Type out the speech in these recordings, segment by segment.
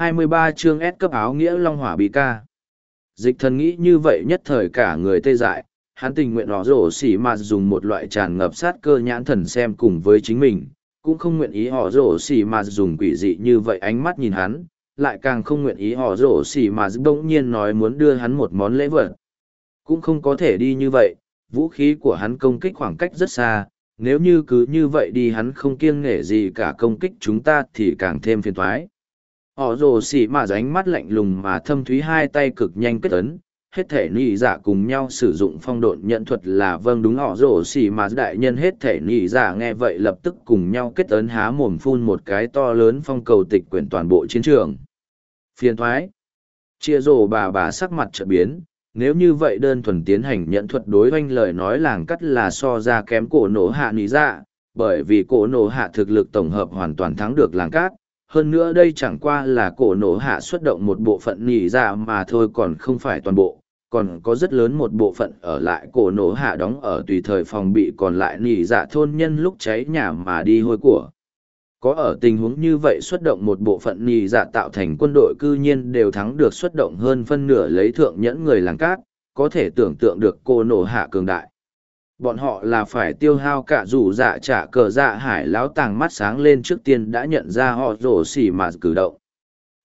23 chương S cấp áo nghĩa Long Hỏa Bí Ca. Dịch thần nghĩ như vậy nhất thời cả người tê dại, hắn tình nguyện họ rổ xỉ mà dùng một loại tràn ngập sát cơ nhãn thần xem cùng với chính mình, cũng không nguyện ý họ rổ xỉ mà dùng quỷ dị như vậy ánh mắt nhìn hắn, lại càng không nguyện ý họ rổ xỉ mà bỗng nhiên nói muốn đưa hắn một món lễ vật. Cũng không có thể đi như vậy, vũ khí của hắn công kích khoảng cách rất xa, nếu như cứ như vậy đi hắn không kiêng nể gì cả công kích chúng ta thì càng thêm phiền thoái họ rồ xỉ mà ránh mắt lạnh lùng mà thâm thúy hai tay cực nhanh kết ấn. Hết thể nị dạ cùng nhau sử dụng phong độn nhận thuật là vâng đúng. Họ rồ xỉ mà đại nhân hết thể nị dạ nghe vậy lập tức cùng nhau kết ấn há mồm phun một cái to lớn phong cầu tịch quyển toàn bộ chiến trường. Phiền thoái. Chia rồ bà bà sắc mặt trợ biến. Nếu như vậy đơn thuần tiến hành nhận thuật đối oanh lời nói làng cắt là so ra kém cổ nổ hạ nị dạ bởi vì cổ nổ hạ thực lực tổng hợp hoàn toàn thắng được làng cát hơn nữa đây chẳng qua là cổ nổ hạ xuất động một bộ phận nhì ra mà thôi còn không phải toàn bộ, còn có rất lớn một bộ phận ở lại cổ nổ hạ đóng ở tùy thời phòng bị còn lại nhì dạ thôn nhân lúc cháy nhà mà đi hôi của. Có ở tình huống như vậy xuất động một bộ phận nhì dạ tạo thành quân đội cư nhiên đều thắng được xuất động hơn phân nửa lấy thượng nhẫn người làng cát, có thể tưởng tượng được cô nổ hạ cường đại bọn họ là phải tiêu hao cả rủ dạ trả cờ dạ hải láo tàng mắt sáng lên trước tiên đã nhận ra họ rổ xỉ mà cử động.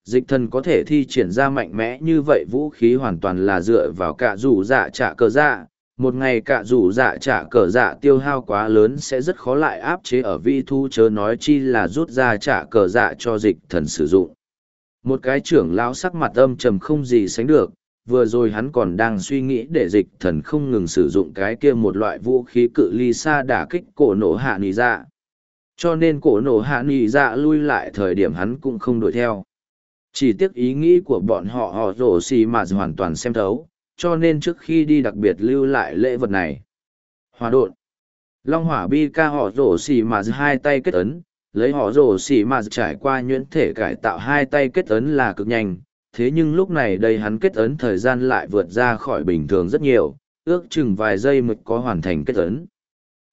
Dịch thần có thể thi triển ra mạnh mẽ như vậy vũ khí hoàn toàn là dựa vào cả rủ dạ trả cờ dạ. Một ngày cả rủ dạ trả cờ dạ tiêu hao quá lớn sẽ rất khó lại áp chế ở vi thu chớ nói chi là rút ra trả cờ dạ cho dịch thần sử dụng. Một cái trưởng lão sắc mặt âm trầm không gì sánh được vừa rồi hắn còn đang suy nghĩ để dịch thần không ngừng sử dụng cái kia một loại vũ khí cự ly xa đả kích cổ nổ hạ nỉ dạ. Cho nên cổ nổ hạ nỉ dạ lui lại thời điểm hắn cũng không đuổi theo. Chỉ tiếc ý nghĩ của bọn họ họ rổ xì mà hoàn toàn xem thấu, cho nên trước khi đi đặc biệt lưu lại lễ vật này. Hòa đột long hỏa bi ca họ rổ xì mà hai tay kết ấn, lấy họ rổ xì mà trải qua nhuyễn thể cải tạo hai tay kết ấn là cực nhanh thế nhưng lúc này đây hắn kết ấn thời gian lại vượt ra khỏi bình thường rất nhiều, ước chừng vài giây mới có hoàn thành kết ấn.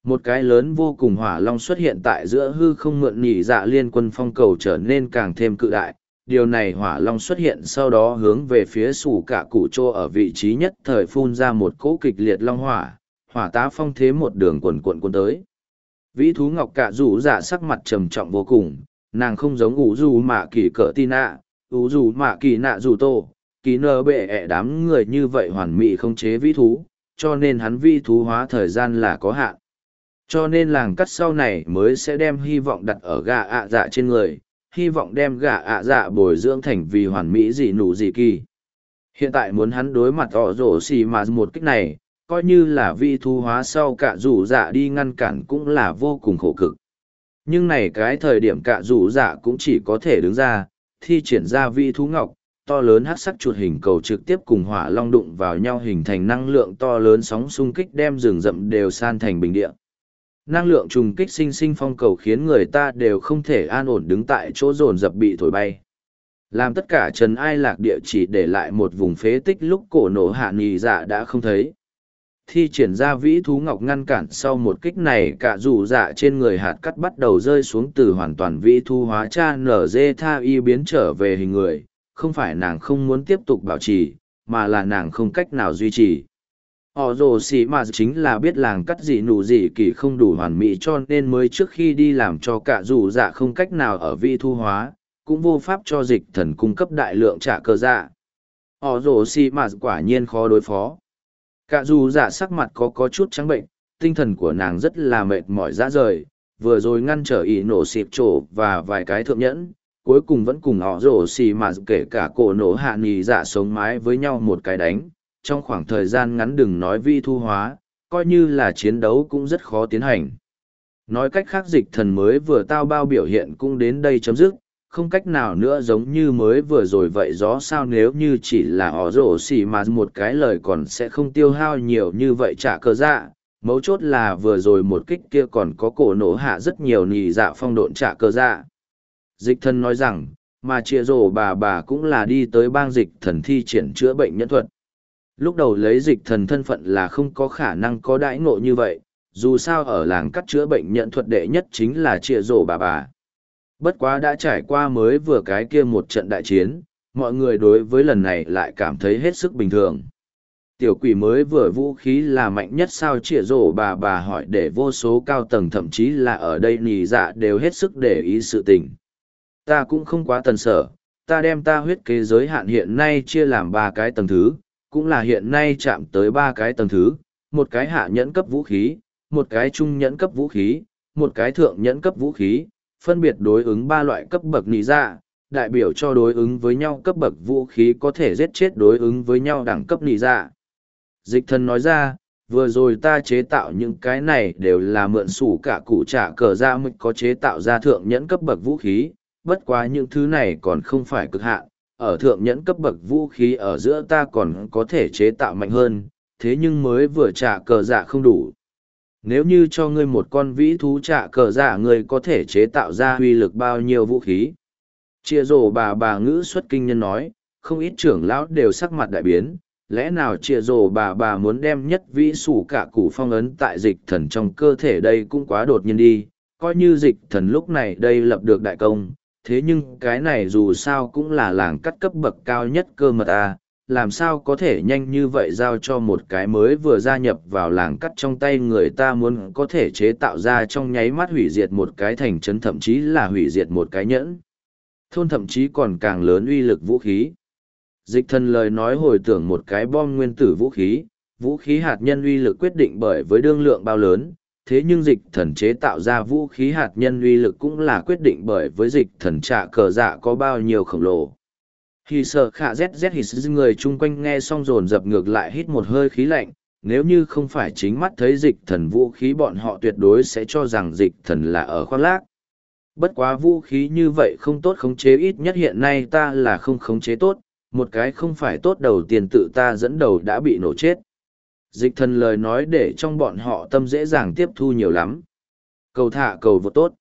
Một cái lớn vô cùng hỏa long xuất hiện tại giữa hư không mượn nhị dạ liên quân phong cầu trở nên càng thêm cự đại. Điều này hỏa long xuất hiện sau đó hướng về phía sủ cả cụ trô ở vị trí nhất thời phun ra một cỗ kịch liệt long hỏa, hỏa tá phong thế một đường quần cuộn cuốn tới. Vĩ thú ngọc cả rủ dạ sắc mặt trầm trọng vô cùng, nàng không giống ủ dù mà kỳ cỡ tin ạ, ủ dù mạ kỳ nạ dù tô kỳ nơ bệ ẹ đám người như vậy hoàn mỹ không chế vĩ thú, cho nên hắn vi thú hóa thời gian là có hạn. Cho nên làng cắt sau này mới sẽ đem hy vọng đặt ở gà ạ dạ trên người, hy vọng đem gà ạ dạ bồi dưỡng thành vì hoàn mỹ gì nụ gì kỳ. Hiện tại muốn hắn đối mặt ỏ rổ xì mà một cách này, coi như là vi thú hóa sau cả rủ dạ đi ngăn cản cũng là vô cùng khổ cực. Nhưng này cái thời điểm cả rủ dạ cũng chỉ có thể đứng ra thi triển ra vi thú ngọc, to lớn hắc sắc chuột hình cầu trực tiếp cùng hỏa long đụng vào nhau hình thành năng lượng to lớn sóng xung kích đem rừng rậm đều san thành bình địa. Năng lượng trùng kích sinh sinh phong cầu khiến người ta đều không thể an ổn đứng tại chỗ dồn dập bị thổi bay. Làm tất cả trần ai lạc địa chỉ để lại một vùng phế tích lúc cổ nổ hạ nì dạ đã không thấy thi triển ra vĩ thú ngọc ngăn cản sau một kích này, cả rủ dạ trên người hạt cắt bắt đầu rơi xuống từ hoàn toàn vĩ thu hóa cha nở dê tha y biến trở về hình người. Không phải nàng không muốn tiếp tục bảo trì, mà là nàng không cách nào duy trì. Họ rồ xì mà chính là biết làng cắt gì nụ gì kỳ không đủ hoàn mỹ cho nên mới trước khi đi làm cho cả rủ dạ không cách nào ở vĩ thu hóa, cũng vô pháp cho dịch thần cung cấp đại lượng trả cơ dạ. Họ rồ xì mà quả nhiên khó đối phó. Cả dù dạ sắc mặt có có chút trắng bệnh, tinh thần của nàng rất là mệt mỏi ra rời, vừa rồi ngăn trở ý nổ xịp trổ và vài cái thượng nhẫn, cuối cùng vẫn cùng họ rổ xì mà kể cả cổ nổ hạ nghỉ giả dạ sống mái với nhau một cái đánh. Trong khoảng thời gian ngắn đừng nói vi thu hóa, coi như là chiến đấu cũng rất khó tiến hành. Nói cách khác dịch thần mới vừa tao bao biểu hiện cũng đến đây chấm dứt, không cách nào nữa giống như mới vừa rồi vậy, gió sao nếu như chỉ là họ rổ xỉ mà một cái lời còn sẽ không tiêu hao nhiều như vậy trả cơ dạ. Mấu chốt là vừa rồi một kích kia còn có cổ nổ hạ rất nhiều nì dạ phong độn trả cơ dạ. Dịch thần nói rằng, mà chia rổ bà bà cũng là đi tới bang dịch thần thi triển chữa bệnh nhân thuật. Lúc đầu lấy dịch thần thân phận là không có khả năng có đãi ngộ như vậy, dù sao ở làng cắt chữa bệnh nhận thuật đệ nhất chính là chia rổ bà bà. Bất quá đã trải qua mới vừa cái kia một trận đại chiến, mọi người đối với lần này lại cảm thấy hết sức bình thường. Tiểu quỷ mới vừa vũ khí là mạnh nhất sao trịa rổ bà bà hỏi để vô số cao tầng thậm chí là ở đây nì dạ đều hết sức để ý sự tình. Ta cũng không quá tần sở, ta đem ta huyết kế giới hạn hiện nay chia làm ba cái tầng thứ, cũng là hiện nay chạm tới ba cái tầng thứ, một cái hạ nhẫn cấp vũ khí, một cái trung nhẫn cấp vũ khí, một cái thượng nhẫn cấp vũ khí, phân biệt đối ứng ba loại cấp bậc nị dạ, đại biểu cho đối ứng với nhau cấp bậc vũ khí có thể giết chết đối ứng với nhau đẳng cấp nị dạ. Dịch thần nói ra, vừa rồi ta chế tạo những cái này đều là mượn sủ cả cụ trả cờ ra mực có chế tạo ra thượng nhẫn cấp bậc vũ khí, bất quá những thứ này còn không phải cực hạn, ở thượng nhẫn cấp bậc vũ khí ở giữa ta còn có thể chế tạo mạnh hơn, thế nhưng mới vừa trả cờ dạ không đủ. Nếu như cho ngươi một con vĩ thú trạ cờ giả, ngươi có thể chế tạo ra huy lực bao nhiêu vũ khí. Chia rổ bà bà ngữ xuất kinh nhân nói, không ít trưởng lão đều sắc mặt đại biến, lẽ nào chia rổ bà bà muốn đem nhất vĩ sủ cả củ phong ấn tại dịch thần trong cơ thể đây cũng quá đột nhiên đi, coi như dịch thần lúc này đây lập được đại công, thế nhưng cái này dù sao cũng là làng cắt cấp bậc cao nhất cơ mật à, làm sao có thể nhanh như vậy giao cho một cái mới vừa gia nhập vào làng cắt trong tay người ta muốn có thể chế tạo ra trong nháy mắt hủy diệt một cái thành trấn thậm chí là hủy diệt một cái nhẫn. Thôn thậm chí còn càng lớn uy lực vũ khí. Dịch thần lời nói hồi tưởng một cái bom nguyên tử vũ khí, vũ khí hạt nhân uy lực quyết định bởi với đương lượng bao lớn, thế nhưng dịch thần chế tạo ra vũ khí hạt nhân uy lực cũng là quyết định bởi với dịch thần trạ cờ dạ có bao nhiêu khổng lồ. Khi sợ khả ZZ hít người chung quanh nghe xong rồn dập ngược lại hít một hơi khí lạnh, nếu như không phải chính mắt thấy dịch thần vũ khí bọn họ tuyệt đối sẽ cho rằng dịch thần là ở khoác lác. Bất quá vũ khí như vậy không tốt khống chế ít nhất hiện nay ta là không khống chế tốt, một cái không phải tốt đầu tiên tự ta dẫn đầu đã bị nổ chết. Dịch thần lời nói để trong bọn họ tâm dễ dàng tiếp thu nhiều lắm. Cầu thả cầu vô tốt.